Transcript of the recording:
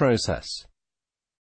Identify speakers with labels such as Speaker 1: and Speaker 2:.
Speaker 1: process.